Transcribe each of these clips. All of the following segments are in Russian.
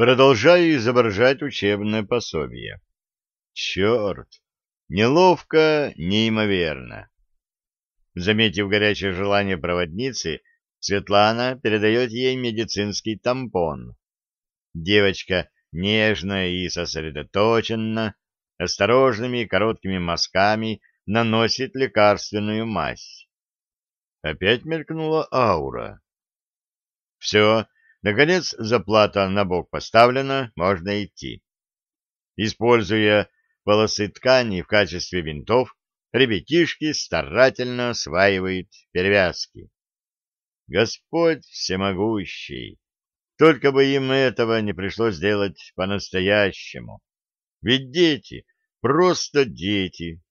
Продолжаю изображать учебное пособие. Черт! Неловко, неимоверно. Заметив горячее желание проводницы, Светлана передает ей медицинский тампон. Девочка нежно и сосредоточенно, осторожными короткими мазками наносит лекарственную мазь. Опять мелькнула аура. Все, наконец заплата на бок поставлена, можно идти. Используя полосы ткани в качестве винтов, ребятишки старательно осваивают перевязки. Господь всемогущий! Только бы им этого не пришлось делать по-настоящему. Ведь дети, просто дети.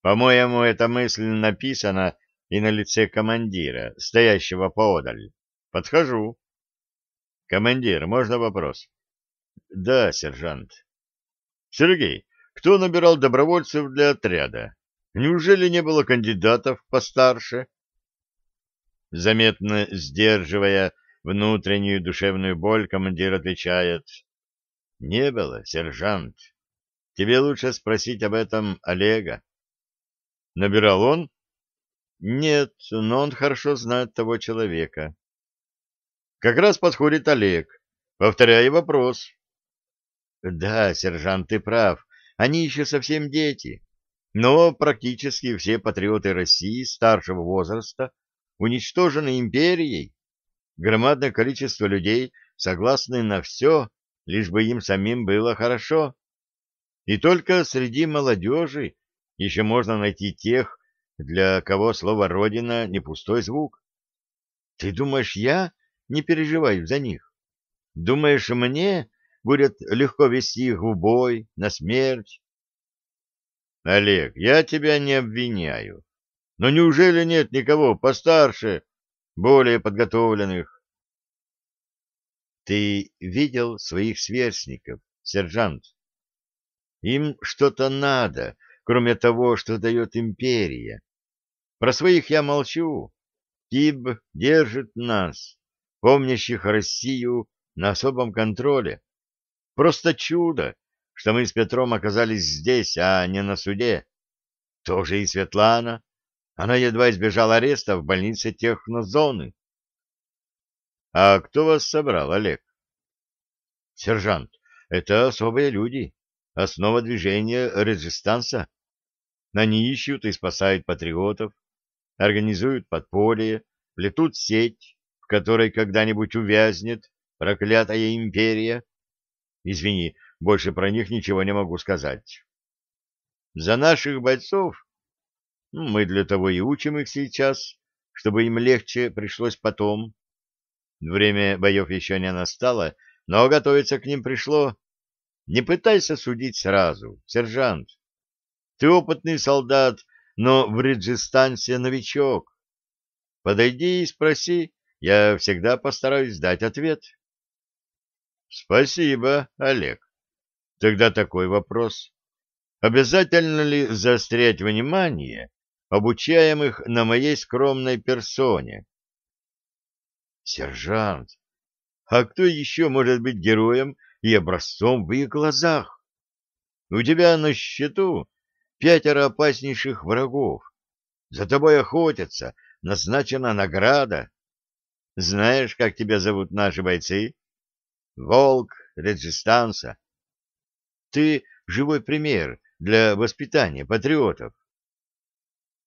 По-моему, эта мысль написана и на лице командира, стоящего поодаль. Подхожу. Командир, можно вопрос? Да, сержант. Сергей, кто набирал добровольцев для отряда? Неужели не было кандидатов постарше? Заметно сдерживая внутреннюю душевную боль, командир отвечает. Не было, сержант. Тебе лучше спросить об этом Олега. Набирал он? Нет, но он хорошо знает того человека. Как раз подходит Олег. Повторяю вопрос. Да, сержант, ты прав. Они еще совсем дети. Но практически все патриоты России старшего возраста уничтожены империей. Громадное количество людей согласны на все, лишь бы им самим было хорошо. И только среди молодежи еще можно найти тех, для кого слово «родина» не пустой звук. Ты думаешь, я не переживаю за них? Думаешь, мне будет легко вести их в бой, на смерть? Олег, я тебя не обвиняю. Но неужели нет никого постарше, более подготовленных? Ты видел своих сверстников, сержант? Им что-то надо, кроме того, что дает империя. Про своих я молчу. Тиб держит нас, помнящих Россию, на особом контроле. Просто чудо, что мы с Петром оказались здесь, а не на суде. Тоже и Светлана. Она едва избежала ареста в больнице технозоны. — А кто вас собрал, Олег? — Сержант, это особые люди, основа движения резистанса. Они ищут и спасают патриотов, организуют подполье, плетут сеть, в которой когда-нибудь увязнет проклятая империя. Извини, больше про них ничего не могу сказать. За наших бойцов ну, мы для того и учим их сейчас, чтобы им легче пришлось потом. Время боев еще не настало, но готовиться к ним пришло. Не пытайся судить сразу, сержант. Ты опытный солдат, но в Риджистансе новичок. Подойди и спроси, я всегда постараюсь дать ответ. Спасибо, Олег. Тогда такой вопрос. Обязательно ли заострять внимание обучаемых на моей скромной персоне? Сержант, а кто еще может быть героем и образцом в их глазах? У тебя на счету пятеро опаснейших врагов. За тобой охотятся, назначена награда. Знаешь, как тебя зовут наши бойцы? Волк Реджистанса. Ты живой пример для воспитания патриотов.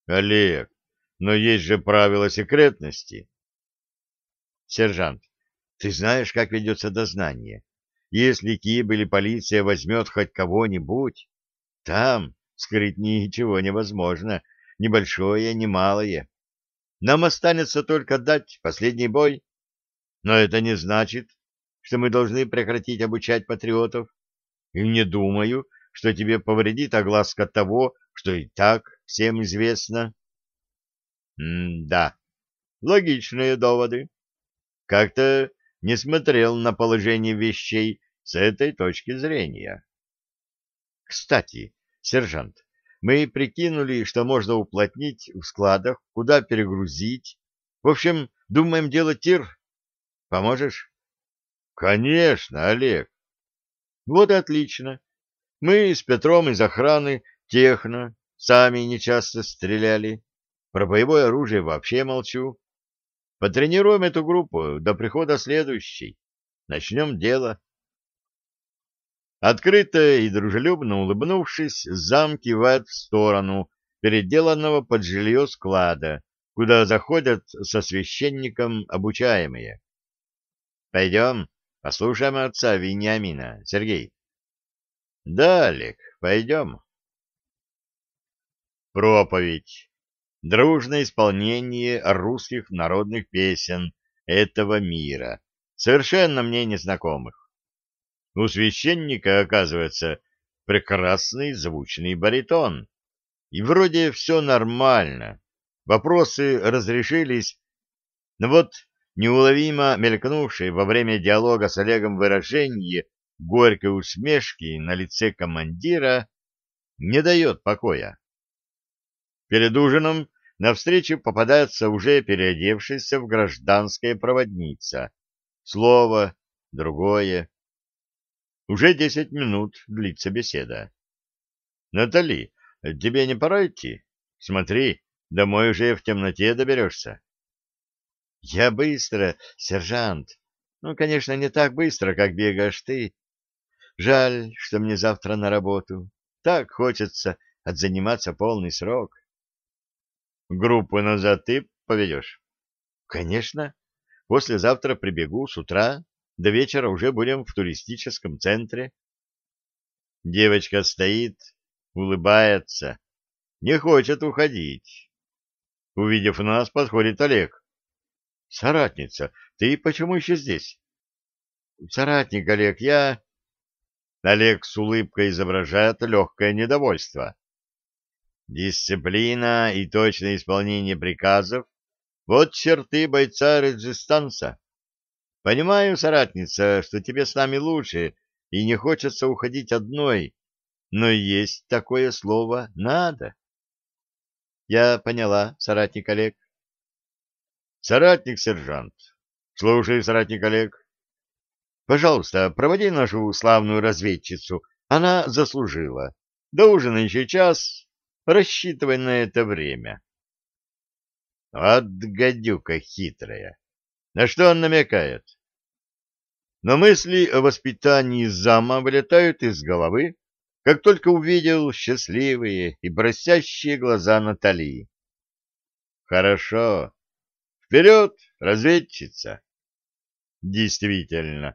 Олег, но есть же правила секретности. Сержант, ты знаешь, как ведется дознание. Если КИБ или полиция возьмет хоть кого-нибудь, там скрыть ничего невозможно, ни большое, ни малое. Нам останется только дать последний бой. Но это не значит, что мы должны прекратить обучать патриотов. И не думаю, что тебе повредит огласка того, что и так всем известно. М-да, логичные доводы. Как-то не смотрел на положение вещей с этой точки зрения. Кстати, сержант, мы прикинули, что можно уплотнить в складах, куда перегрузить. В общем, думаем делать тир. Поможешь? Конечно, Олег. Вот и отлично. Мы с Петром из охраны техно сами не часто стреляли. Про боевое оружие вообще молчу. Потренируем эту группу до прихода следующей. Начнем дело. Открыто и дружелюбно улыбнувшись, зам кивает в сторону переделанного под жилье склада, куда заходят со священником обучаемые. Пойдем, послушаем отца Вениамина. Сергей. Да, Олег, пойдем. Проповедь. Дружное исполнение русских народных песен этого мира, совершенно мне незнакомых. У священника, оказывается, прекрасный звучный баритон. И вроде все нормально, вопросы разрешились, но вот неуловимо мелькнувшее во время диалога с Олегом выражение горькой усмешки на лице командира не дает покоя. Перед ужином навстречу попадается уже переодевшаяся в гражданская проводница. Слово, другое. Уже десять минут длится беседа. — Натали, тебе не пора идти? Смотри, домой уже в темноте доберешься. — Я быстро, сержант. Ну, конечно, не так быстро, как бегаешь ты. Жаль, что мне завтра на работу. Так хочется отзаниматься полный срок. — Группу назад ты поведешь? — Конечно. Послезавтра прибегу с утра до вечера уже будем в туристическом центре. Девочка стоит, улыбается, не хочет уходить. Увидев нас, подходит Олег. — Соратница, ты почему еще здесь? — Соратник, Олег, я... Олег с улыбкой изображает легкое недовольство. Дисциплина и точное исполнение приказов — вот черты бойца резистанса. Понимаю, соратница, что тебе с нами лучше, и не хочется уходить одной, но есть такое слово «надо». Я поняла, соратник Олег. Соратник сержант. Слушай, соратник Олег. Пожалуйста, проводи нашу славную разведчицу. Она заслужила. До ужина еще час. Рассчитывай на это время. Вот гадюка хитрая. На что он намекает? Но мысли о воспитании зама вылетают из головы, как только увидел счастливые и просящие глаза Натали. Хорошо. Вперед, разведчица. Действительно,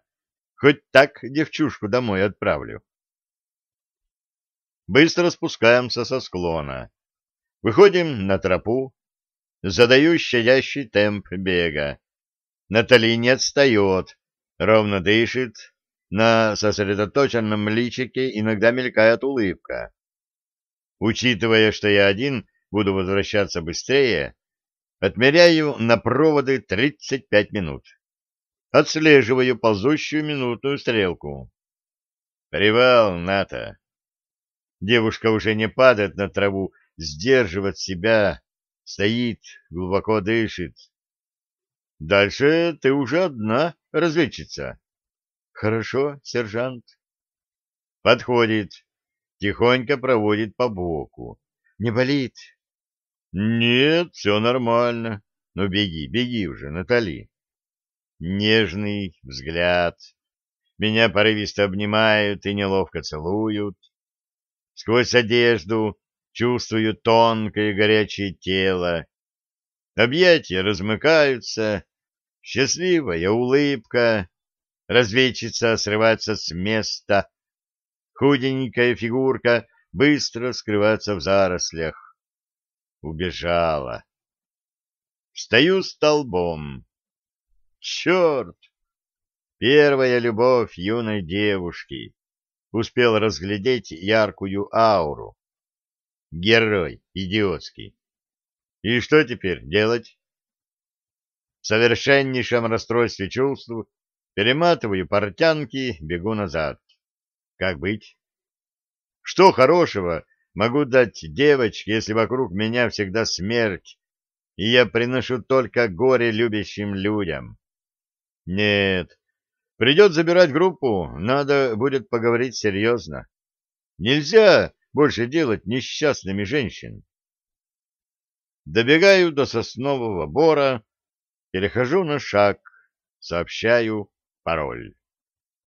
хоть так девчушку домой отправлю. Быстро спускаемся со склона. Выходим на тропу, задаю щадящий темп бега. Натали не отстает, ровно дышит, на сосредоточенном личике иногда мелькает улыбка. Учитывая, что я один буду возвращаться быстрее, отмеряю на проводы 35 минут. Отслеживаю ползущую минутную стрелку. Привал, Ната. Девушка уже не падает на траву, сдерживает себя, стоит, глубоко дышит. Дальше ты уже одна разведчица. Хорошо, сержант. Подходит, тихонько проводит по боку. Не болит? Нет, все нормально. Ну беги, беги уже, Натали. Нежный взгляд. Меня порывисто обнимают и неловко целуют. Сквозь одежду чувствую тонкое горячее тело. Объятия размыкаются, Счастливая улыбка. Разведчица срывается с места. Худенькая фигурка быстро скрывается в зарослях. Убежала. Встаю столбом. Черт! Первая любовь юной девушки. Успел разглядеть яркую ауру. Герой идиотский. И что теперь делать? В совершеннейшем расстройстве чувств перематываю портянки, бегу назад. Как быть? Что хорошего могу дать девочке, если вокруг меня всегда смерть, и я приношу только горе любящим людям? Нет, Придет забирать группу, надо будет поговорить серьезно. Нельзя больше делать несчастными женщин. Добегаю до соснового бора, перехожу на шаг, сообщаю пароль.